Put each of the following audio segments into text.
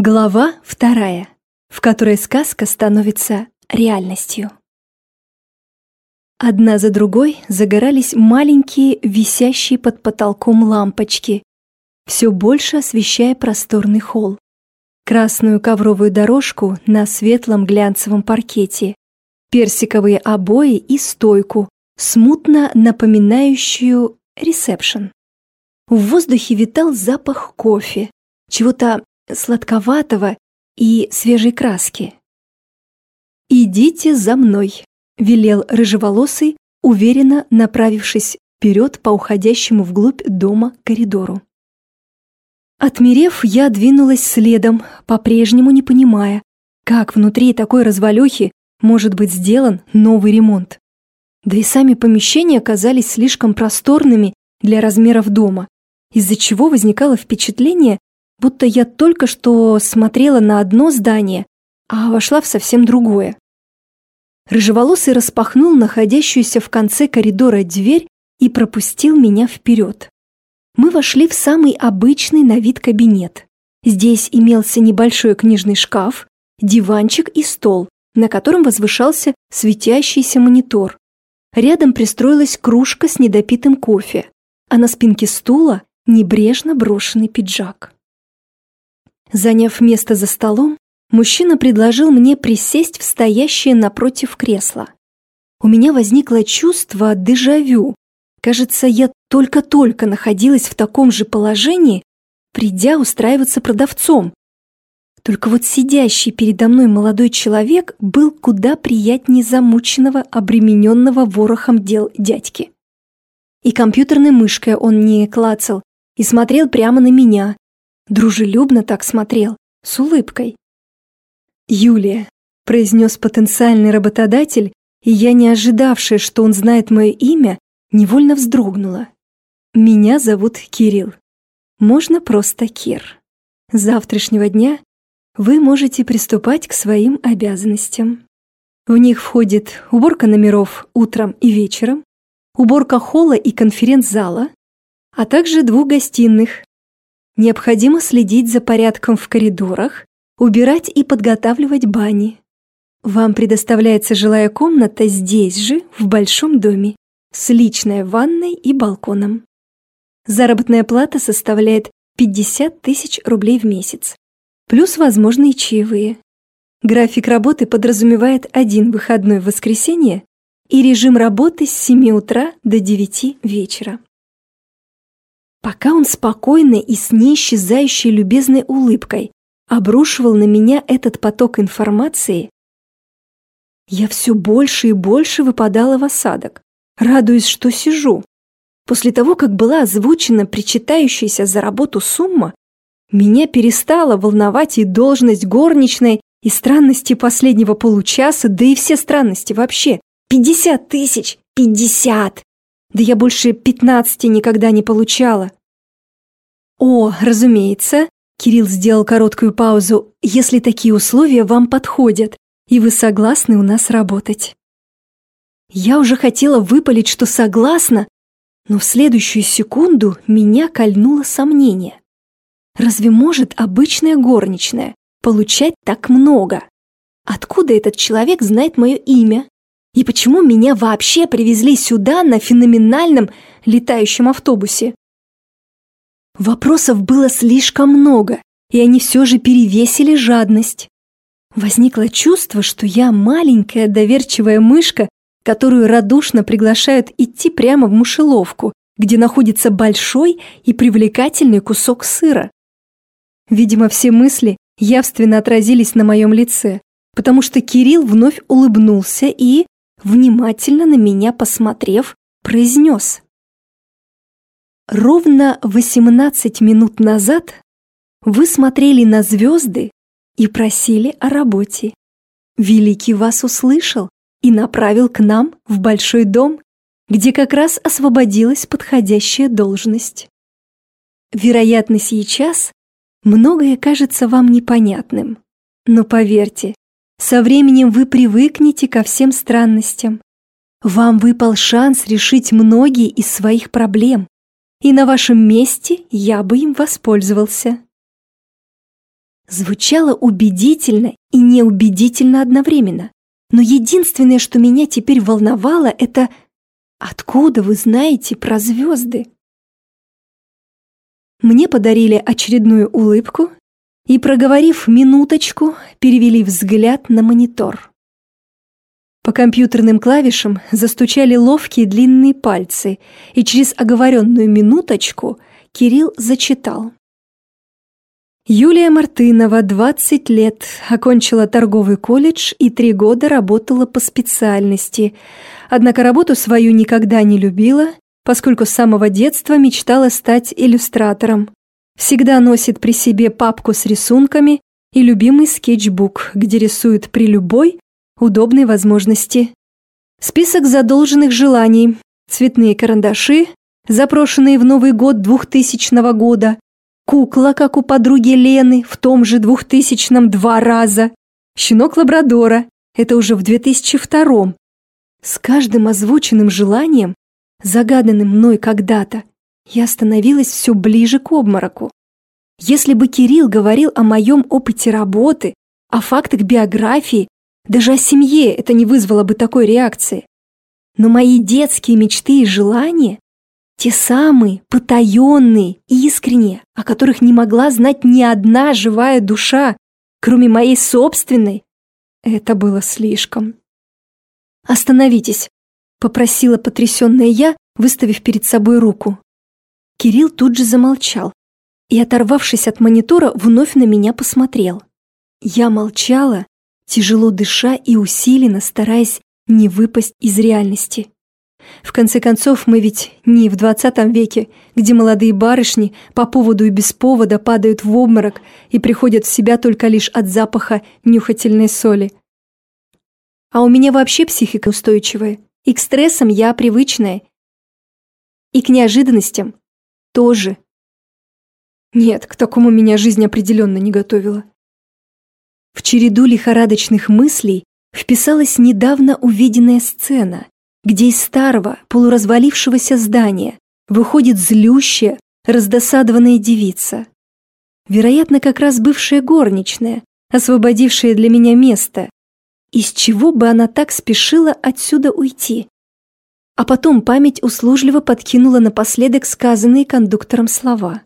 Глава вторая, в которой сказка становится реальностью. Одна за другой загорались маленькие, висящие под потолком лампочки, все больше освещая просторный холл. Красную ковровую дорожку на светлом глянцевом паркете, персиковые обои и стойку, смутно напоминающую ресепшн. В воздухе витал запах кофе, чего-то сладковатого и свежей краски. «Идите за мной», — велел рыжеволосый, уверенно направившись вперед по уходящему вглубь дома коридору. Отмерев, я двинулась следом, по-прежнему не понимая, как внутри такой развалюхи может быть сделан новый ремонт. Да и сами помещения казались слишком просторными для размеров дома, из-за чего возникало впечатление, будто я только что смотрела на одно здание, а вошла в совсем другое. Рыжеволосый распахнул находящуюся в конце коридора дверь и пропустил меня вперед. Мы вошли в самый обычный на вид кабинет. Здесь имелся небольшой книжный шкаф, диванчик и стол, на котором возвышался светящийся монитор. Рядом пристроилась кружка с недопитым кофе, а на спинке стула небрежно брошенный пиджак. Заняв место за столом, мужчина предложил мне присесть в стоящее напротив кресло. У меня возникло чувство дежавю. Кажется, я только-только находилась в таком же положении, придя устраиваться продавцом. Только вот сидящий передо мной молодой человек был куда приятнее замученного, обремененного ворохом дел дядьки. И компьютерной мышкой он не клацал, и смотрел прямо на меня, Дружелюбно так смотрел, с улыбкой. «Юлия», — произнес потенциальный работодатель, и я, не ожидавшая, что он знает мое имя, невольно вздрогнула. «Меня зовут Кирилл. Можно просто Кир. С завтрашнего дня вы можете приступать к своим обязанностям. В них входит уборка номеров утром и вечером, уборка холла и конференц-зала, а также двух гостиных, Необходимо следить за порядком в коридорах, убирать и подготавливать бани. Вам предоставляется жилая комната здесь же, в большом доме, с личной ванной и балконом. Заработная плата составляет 50 тысяч рублей в месяц, плюс возможные чаевые. График работы подразумевает один выходной в воскресенье и режим работы с 7 утра до 9 вечера. Пока он спокойно и с неисчезающей любезной улыбкой обрушивал на меня этот поток информации, я все больше и больше выпадала в осадок, радуясь, что сижу. После того, как была озвучена причитающаяся за работу сумма, меня перестала волновать и должность горничной, и странности последнего получаса, да и все странности вообще. Пятьдесят тысяч! Пятьдесят! Да я больше пятнадцати никогда не получала. О, разумеется, Кирилл сделал короткую паузу, если такие условия вам подходят, и вы согласны у нас работать. Я уже хотела выпалить, что согласна, но в следующую секунду меня кольнуло сомнение. Разве может обычная горничная получать так много? Откуда этот человек знает мое имя? И почему меня вообще привезли сюда на феноменальном летающем автобусе? Вопросов было слишком много, и они все же перевесили жадность. Возникло чувство, что я маленькая доверчивая мышка, которую радушно приглашают идти прямо в мышеловку, где находится большой и привлекательный кусок сыра. Видимо, все мысли явственно отразились на моем лице, потому что Кирилл вновь улыбнулся и, внимательно на меня посмотрев, произнес. Ровно 18 минут назад вы смотрели на звезды и просили о работе. Великий вас услышал и направил к нам в большой дом, где как раз освободилась подходящая должность. Вероятно, сейчас многое кажется вам непонятным, но поверьте, со временем вы привыкнете ко всем странностям. Вам выпал шанс решить многие из своих проблем, и на вашем месте я бы им воспользовался. звучало убедительно и неубедительно одновременно. Но единственное, что меня теперь волновало, это «Откуда вы знаете про звезды?» Мне подарили очередную улыбку и, проговорив минуточку, перевели взгляд на монитор. По компьютерным клавишам застучали ловкие длинные пальцы, и через оговоренную минуточку Кирилл зачитал. Юлия Мартынова, 20 лет, окончила торговый колледж и три года работала по специальности. Однако работу свою никогда не любила, поскольку с самого детства мечтала стать иллюстратором. Всегда носит при себе папку с рисунками и любимый скетчбук, где рисует при любой удобной возможности. Список задолженных желаний, цветные карандаши, запрошенные в Новый год 2000 года, Кукла, как у подруги Лены, в том же двухтысячном два раза. Щенок Лабрадора, это уже в 2002 С каждым озвученным желанием, загаданным мной когда-то, я становилась все ближе к обмороку. Если бы Кирилл говорил о моем опыте работы, о фактах биографии, даже о семье это не вызвало бы такой реакции. Но мои детские мечты и желания те самые, потаенные, искренние, о которых не могла знать ни одна живая душа, кроме моей собственной. Это было слишком. «Остановитесь», — попросила потрясенная я, выставив перед собой руку. Кирилл тут же замолчал и, оторвавшись от монитора, вновь на меня посмотрел. Я молчала, тяжело дыша и усиленно стараясь не выпасть из реальности. В конце концов, мы ведь не в двадцатом веке, где молодые барышни по поводу и без повода падают в обморок и приходят в себя только лишь от запаха нюхательной соли. А у меня вообще психика устойчивая, и к стрессам я привычная, и к неожиданностям тоже. Нет, к такому меня жизнь определенно не готовила. В череду лихорадочных мыслей вписалась недавно увиденная сцена, где из старого, полуразвалившегося здания выходит злющая, раздосадованная девица. Вероятно, как раз бывшая горничная, освободившая для меня место. Из чего бы она так спешила отсюда уйти? А потом память услужливо подкинула напоследок сказанные кондуктором слова.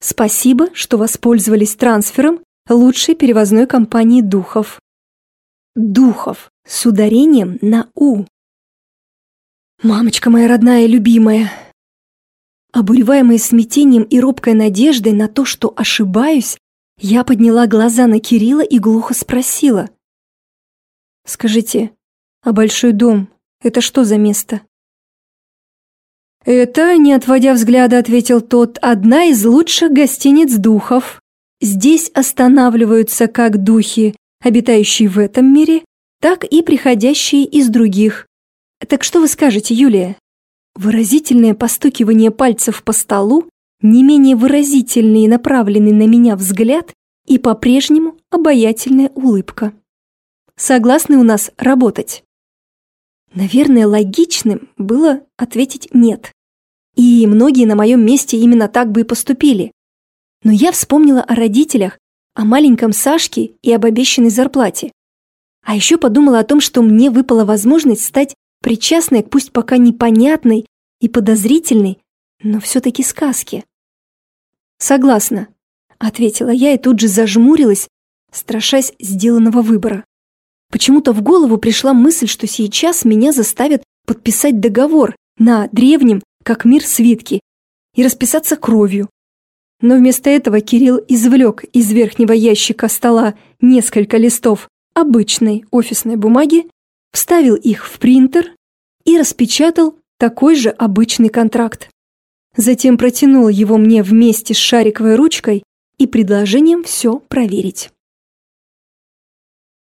«Спасибо, что воспользовались трансфером лучшей перевозной компании духов». Духов с ударением на «у». «Мамочка моя родная и любимая!» Обуреваемая смятением и робкой надеждой на то, что ошибаюсь, я подняла глаза на Кирилла и глухо спросила. «Скажите, а большой дом — это что за место?» «Это, не отводя взгляда, ответил тот, одна из лучших гостиниц духов. Здесь останавливаются как духи, обитающие в этом мире, так и приходящие из других, так что вы скажете, Юлия? Выразительное постукивание пальцев по столу, не менее выразительный и направленный на меня взгляд и по-прежнему обаятельная улыбка. Согласны у нас работать? Наверное, логичным было ответить «нет». И многие на моем месте именно так бы и поступили. Но я вспомнила о родителях, о маленьком Сашке и об обещанной зарплате. А еще подумала о том, что мне выпала возможность стать причастная к пусть пока непонятной и подозрительной, но все-таки сказке. «Согласна», — ответила я и тут же зажмурилась, страшась сделанного выбора. Почему-то в голову пришла мысль, что сейчас меня заставят подписать договор на древнем, как мир свитке, и расписаться кровью. Но вместо этого Кирилл извлек из верхнего ящика стола несколько листов обычной офисной бумаги вставил их в принтер и распечатал такой же обычный контракт. Затем протянул его мне вместе с шариковой ручкой и предложением все проверить.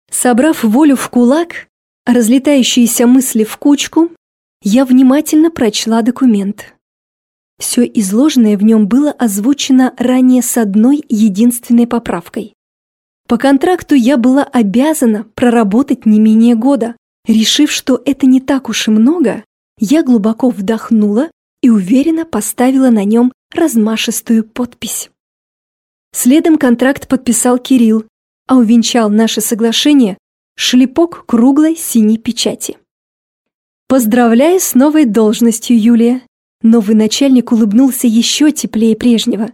Собрав волю в кулак, разлетающиеся мысли в кучку, я внимательно прочла документ. Все изложенное в нем было озвучено ранее с одной единственной поправкой. По контракту я была обязана проработать не менее года, Решив, что это не так уж и много, я глубоко вдохнула и уверенно поставила на нем размашистую подпись. Следом контракт подписал Кирилл, а увенчал наше соглашение шлепок круглой синей печати. «Поздравляю с новой должностью, Юлия!» Новый начальник улыбнулся еще теплее прежнего.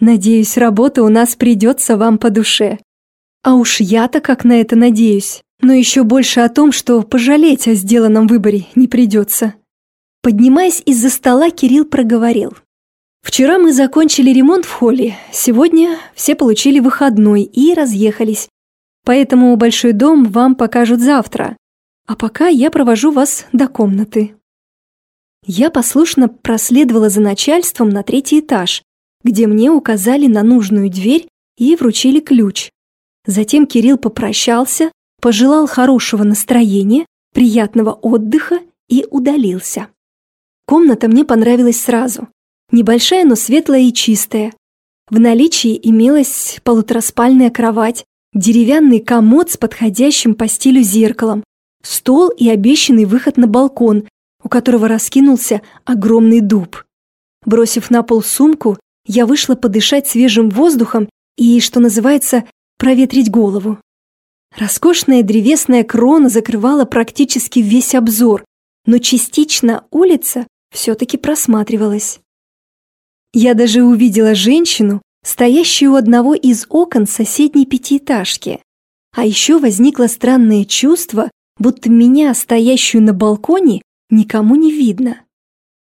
«Надеюсь, работа у нас придется вам по душе. А уж я-то как на это надеюсь, но еще больше о том, что пожалеть о сделанном выборе не придется». Поднимаясь из-за стола, Кирилл проговорил. «Вчера мы закончили ремонт в холле, сегодня все получили выходной и разъехались. Поэтому большой дом вам покажут завтра, а пока я провожу вас до комнаты». Я послушно проследовала за начальством на третий этаж, где мне указали на нужную дверь и вручили ключ. Затем Кирилл попрощался, пожелал хорошего настроения, приятного отдыха и удалился. Комната мне понравилась сразу. Небольшая, но светлая и чистая. В наличии имелась полутораспальная кровать, деревянный комод с подходящим по стилю зеркалом, стол и обещанный выход на балкон, у которого раскинулся огромный дуб. Бросив на пол сумку, я вышла подышать свежим воздухом и, что называется, проветрить голову. Роскошная древесная крона закрывала практически весь обзор, но частично улица все-таки просматривалась. Я даже увидела женщину, стоящую у одного из окон соседней пятиэтажки. А еще возникло странное чувство, будто меня, стоящую на балконе, никому не видно.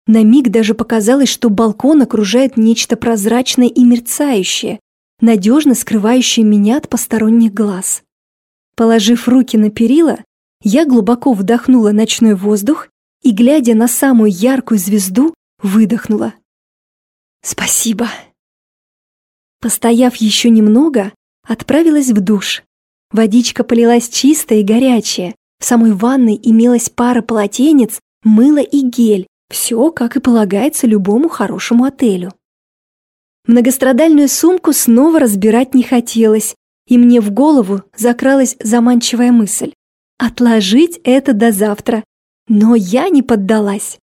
На миг даже показалось, что балкон окружает нечто прозрачное и мерцающее, надежно скрывающее меня от посторонних глаз. Положив руки на перила, я глубоко вдохнула ночной воздух и, глядя на самую яркую звезду, выдохнула. «Спасибо!» Постояв еще немного, отправилась в душ. Водичка полилась чистая и горячая. В самой ванной имелась пара полотенец, мыло и гель. Все, как и полагается любому хорошему отелю. Многострадальную сумку снова разбирать не хотелось, и мне в голову закралась заманчивая мысль. Отложить это до завтра. Но я не поддалась.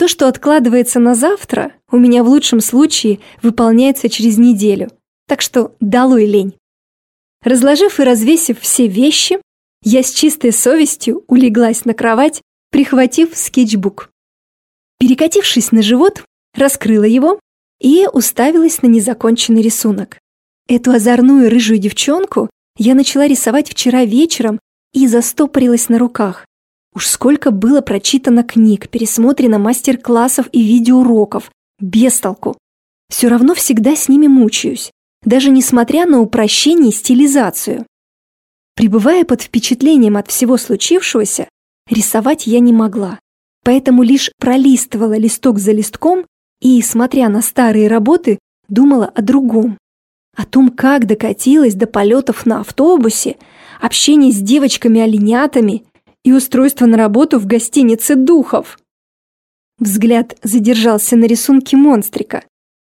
То, что откладывается на завтра, у меня в лучшем случае выполняется через неделю – так что долой лень. Разложив и развесив все вещи, я с чистой совестью улеглась на кровать, прихватив скетчбук. Перекатившись на живот, раскрыла его и уставилась на незаконченный рисунок. Эту озорную рыжую девчонку я начала рисовать вчера вечером и застопорилась на руках. Уж сколько было прочитано книг, пересмотрено мастер-классов и видеоуроков. Без толку. Все равно всегда с ними мучаюсь даже несмотря на упрощение и стилизацию. Пребывая под впечатлением от всего случившегося, рисовать я не могла, поэтому лишь пролистывала листок за листком и, смотря на старые работы, думала о другом. О том, как докатилась до полетов на автобусе, общения с девочками-оленятами и устройства на работу в гостинице «Духов». Взгляд задержался на рисунке монстрика.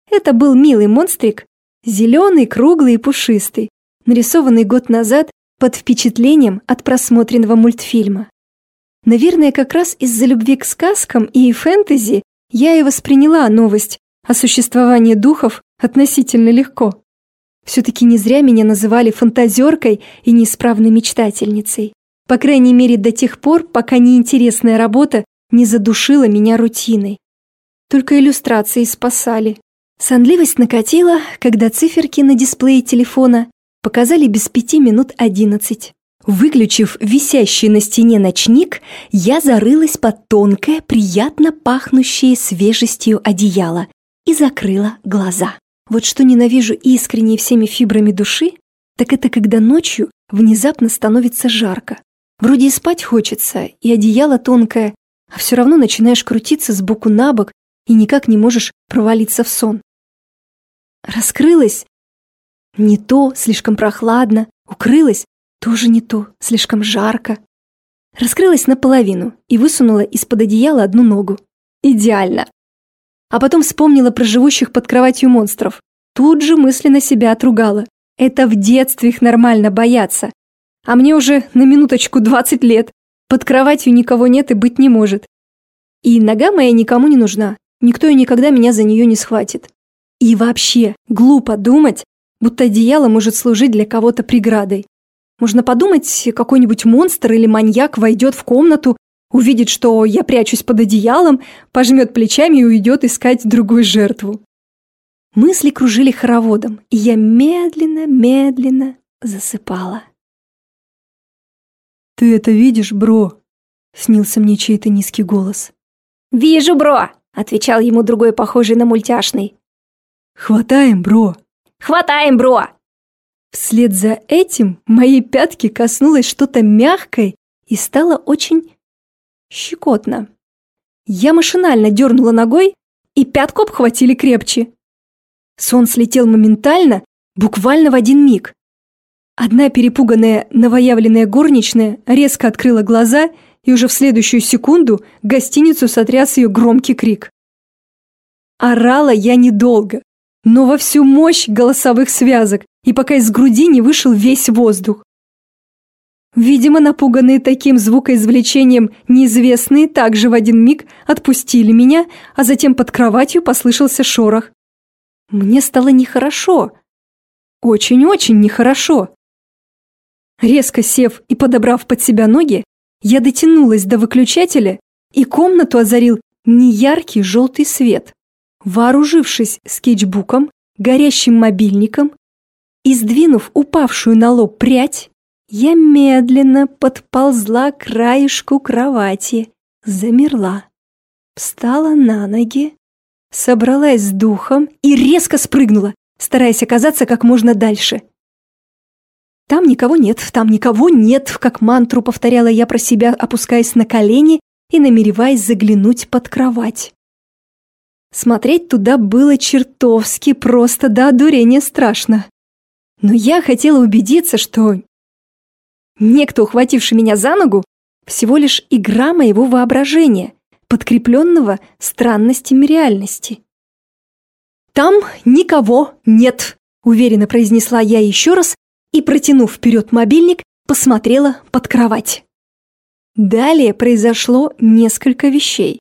Это был милый монстрик Зеленый, круглый и пушистый, нарисованный год назад под впечатлением от просмотренного мультфильма. Наверное, как раз из-за любви к сказкам и фэнтези я и восприняла новость о существовании духов относительно легко. Все-таки не зря меня называли фантазеркой и неисправной мечтательницей. По крайней мере, до тех пор, пока неинтересная работа не задушила меня рутиной. Только иллюстрации спасали. Сонливость накатила, когда циферки на дисплее телефона показали без пяти минут одиннадцать. Выключив висящий на стене ночник, я зарылась под тонкое, приятно пахнущее свежестью одеяло и закрыла глаза. Вот что ненавижу искренне всеми фибрами души, так это когда ночью внезапно становится жарко. Вроде и спать хочется, и одеяло тонкое, а все равно начинаешь крутиться с боку на бок и никак не можешь провалиться в сон. Раскрылась не то, слишком прохладно, укрылась тоже не то, слишком жарко. Раскрылась наполовину и высунула из-под одеяла одну ногу. Идеально. А потом вспомнила про живущих под кроватью монстров. Тут же мысленно себя отругала. Это в детстве их нормально бояться. А мне уже на минуточку 20 лет. Под кроватью никого нет и быть не может. И нога моя никому не нужна. Никто и никогда меня за нее не схватит. И вообще, глупо думать, будто одеяло может служить для кого-то преградой. Можно подумать, какой-нибудь монстр или маньяк войдет в комнату, увидит, что я прячусь под одеялом, пожмет плечами и уйдет искать другую жертву. Мысли кружили хороводом, и я медленно-медленно засыпала. «Ты это видишь, бро?» — снился мне чей-то низкий голос. «Вижу, бро!» — отвечал ему другой, похожий на мультяшный. «Хватаем, бро!» «Хватаем, бро!» Вслед за этим моей пятки коснулось что-то мягкое и стало очень щекотно. Я машинально дернула ногой, и пятку обхватили крепче. Сон слетел моментально, буквально в один миг. Одна перепуганная новоявленная горничная резко открыла глаза, и уже в следующую секунду гостиницу сотряс ее громкий крик. Орала я недолго, но во всю мощь голосовых связок, и пока из груди не вышел весь воздух. Видимо, напуганные таким звукоизвлечением неизвестные также в один миг отпустили меня, а затем под кроватью послышался шорох. Мне стало нехорошо. Очень-очень нехорошо. Резко сев и подобрав под себя ноги, я дотянулась до выключателя, и комнату озарил неяркий желтый свет. Вооружившись скетчбуком, горящим мобильником и сдвинув упавшую на лоб прядь, я медленно подползла к краешку кровати, замерла, встала на ноги, собралась с духом и резко спрыгнула, стараясь оказаться как можно дальше. «Там никого нет, там никого нет», как мантру повторяла я про себя, опускаясь на колени и намереваясь заглянуть под кровать. Смотреть туда было чертовски просто до одурения страшно. Но я хотела убедиться, что некто, ухвативший меня за ногу, всего лишь игра моего воображения, подкрепленного странностями реальности. «Там никого нет», — уверенно произнесла я еще раз и, протянув вперед мобильник, посмотрела под кровать. Далее произошло несколько вещей.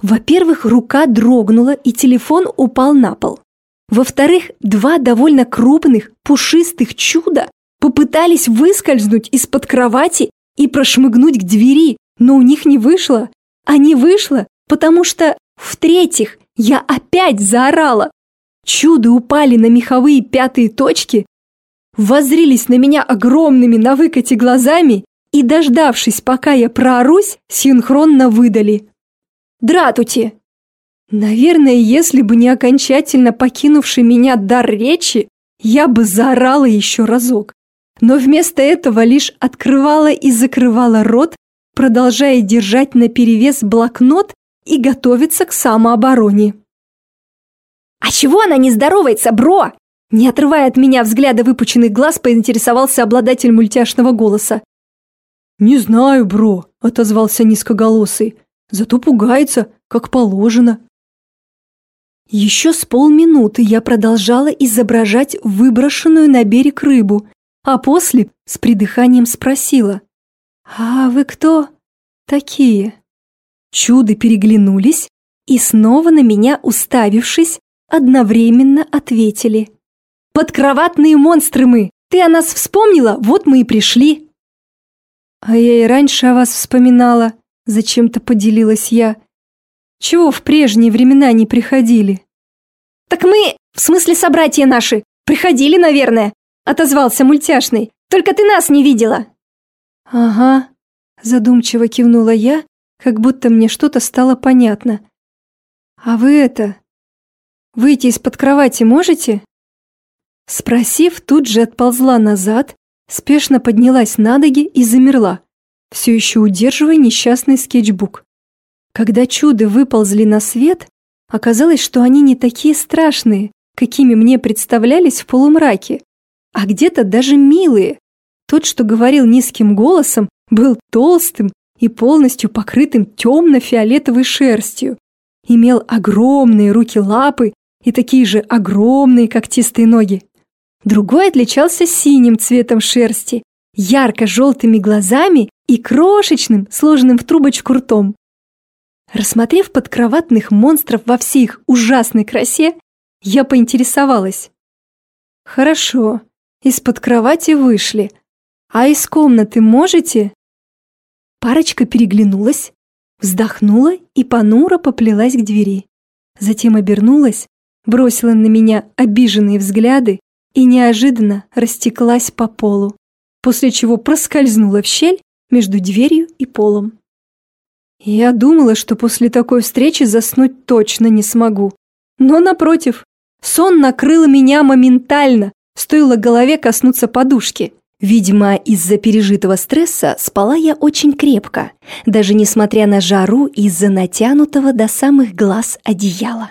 Во-первых, рука дрогнула, и телефон упал на пол. Во-вторых, два довольно крупных, пушистых чуда попытались выскользнуть из-под кровати и прошмыгнуть к двери, но у них не вышло. А не вышло, потому что, в-третьих, я опять заорала. Чуды упали на меховые пятые точки, воззрились на меня огромными на выкате глазами и, дождавшись, пока я проорусь, синхронно выдали. «Дратути!» Наверное, если бы не окончательно покинувший меня дар речи, я бы заорала еще разок. Но вместо этого лишь открывала и закрывала рот, продолжая держать наперевес блокнот и готовиться к самообороне. «А чего она не здоровается, бро?» Не отрывая от меня взгляда выпученных глаз, поинтересовался обладатель мультяшного голоса. «Не знаю, бро», — отозвался низкоголосый. «Зато пугается, как положено». Еще с полминуты я продолжала изображать выброшенную на берег рыбу, а после с придыханием спросила. «А вы кто такие?» Чуды переглянулись и снова на меня уставившись, одновременно ответили. Подкроватные монстры мы! Ты о нас вспомнила? Вот мы и пришли!» «А я и раньше о вас вспоминала», — зачем-то поделилась я. «Чего в прежние времена не приходили?» «Так мы, в смысле собратья наши, приходили, наверное», — отозвался мультяшный. «Только ты нас не видела». «Ага», — задумчиво кивнула я, как будто мне что-то стало понятно. «А вы это... Выйти из-под кровати можете?» Спросив, тут же отползла назад, спешно поднялась на ноги и замерла, все еще удерживая несчастный скетчбук. Когда чуды выползли на свет, оказалось, что они не такие страшные, какими мне представлялись в полумраке, а где-то даже милые. Тот, что говорил низким голосом, был толстым и полностью покрытым темно-фиолетовой шерстью. Имел огромные руки-лапы и такие же огромные когтистые ноги. Другой отличался синим цветом шерсти, ярко-желтыми глазами и крошечным, сложенным в трубочку ртом. Рассмотрев подкроватных монстров во всей их ужасной красе, я поинтересовалась. Хорошо, из-под кровати вышли. А из комнаты можете? Парочка переглянулась, вздохнула и понуро поплелась к двери. Затем обернулась, бросила на меня обиженные взгляды и неожиданно растеклась по полу, после чего проскользнула в щель между дверью и полом. Я думала, что после такой встречи заснуть точно не смогу. Но, напротив, сон накрыл меня моментально, стоило голове коснуться подушки. Видимо, из-за пережитого стресса спала я очень крепко, даже несмотря на жару из-за натянутого до самых глаз одеяла.